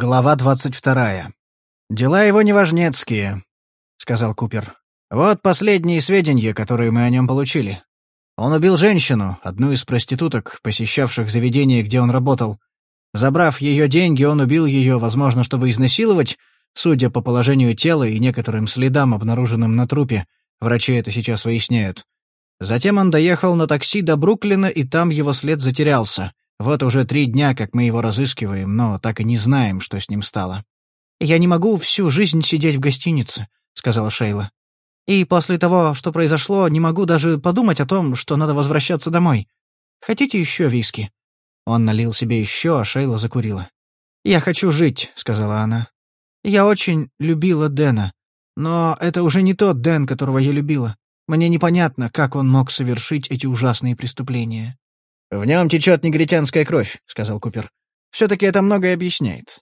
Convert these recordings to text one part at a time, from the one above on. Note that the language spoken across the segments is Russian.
Глава двадцать вторая. «Дела его неважнецкие», — сказал Купер. «Вот последние сведения, которые мы о нем получили. Он убил женщину, одну из проституток, посещавших заведение, где он работал. Забрав ее деньги, он убил ее, возможно, чтобы изнасиловать, судя по положению тела и некоторым следам, обнаруженным на трупе. Врачи это сейчас выясняют. Затем он доехал на такси до Бруклина, и там его след затерялся. Вот уже три дня, как мы его разыскиваем, но так и не знаем, что с ним стало. «Я не могу всю жизнь сидеть в гостинице», — сказала Шейла. «И после того, что произошло, не могу даже подумать о том, что надо возвращаться домой. Хотите еще виски?» Он налил себе еще, а Шейла закурила. «Я хочу жить», — сказала она. «Я очень любила Дэна. Но это уже не тот Дэн, которого я любила. Мне непонятно, как он мог совершить эти ужасные преступления». «В нем течет негритянская кровь», — сказал Купер. «Все-таки это многое объясняет».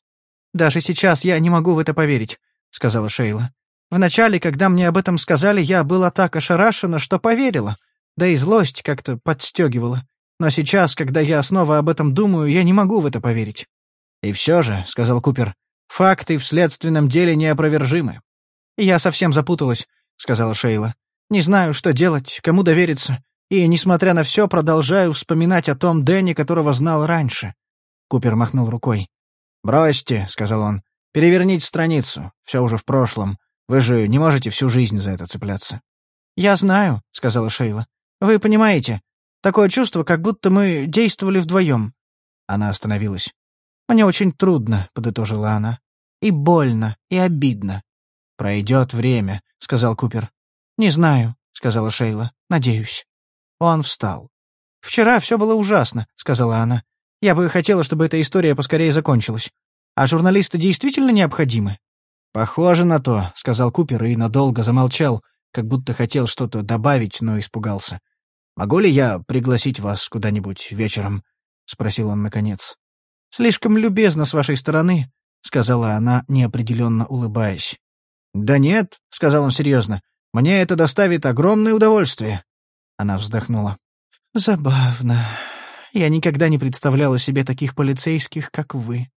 «Даже сейчас я не могу в это поверить», — сказала Шейла. «Вначале, когда мне об этом сказали, я была так ошарашена, что поверила. Да и злость как-то подстегивала. Но сейчас, когда я снова об этом думаю, я не могу в это поверить». «И все же», — сказал Купер, — «факты в следственном деле неопровержимы». «Я совсем запуталась», — сказала Шейла. «Не знаю, что делать, кому довериться. И, несмотря на все, продолжаю вспоминать о том Дэнни, которого знал раньше. Купер махнул рукой. «Бросьте», — сказал он. «Переверните страницу. Все уже в прошлом. Вы же не можете всю жизнь за это цепляться». «Я знаю», — сказала Шейла. «Вы понимаете, такое чувство, как будто мы действовали вдвоем». Она остановилась. «Мне очень трудно», — подытожила она. «И больно, и обидно». «Пройдет время», — сказал Купер. «Не знаю», — сказала Шейла. «Надеюсь». Он встал. «Вчера все было ужасно», — сказала она. «Я бы хотела, чтобы эта история поскорее закончилась. А журналисты действительно необходимы?» «Похоже на то», — сказал Купер и надолго замолчал, как будто хотел что-то добавить, но испугался. «Могу ли я пригласить вас куда-нибудь вечером?» — спросил он наконец. «Слишком любезно с вашей стороны», — сказала она, неопределенно улыбаясь. «Да нет», — сказал он серьезно, — «мне это доставит огромное удовольствие». Она вздохнула. «Забавно. Я никогда не представляла себе таких полицейских, как вы».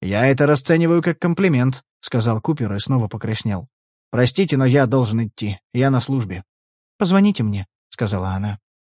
«Я это расцениваю как комплимент», — сказал Купер и снова покраснел. «Простите, но я должен идти. Я на службе». «Позвоните мне», — сказала она.